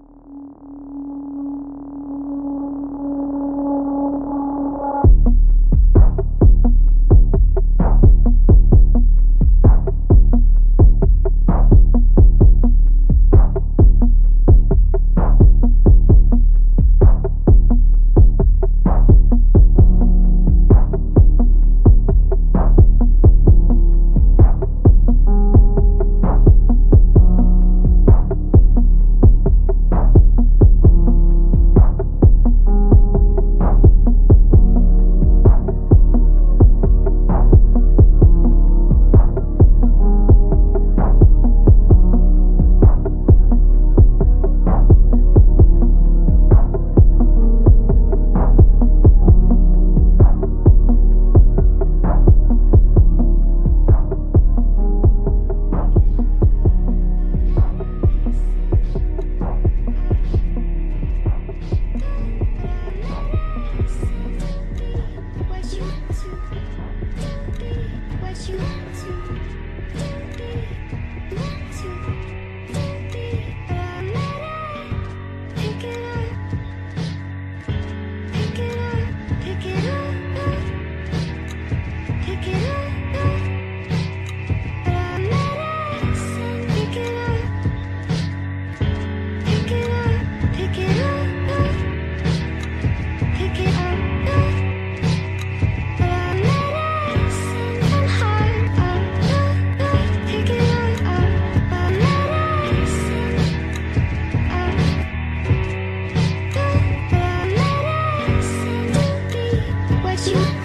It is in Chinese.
you 你。Yes.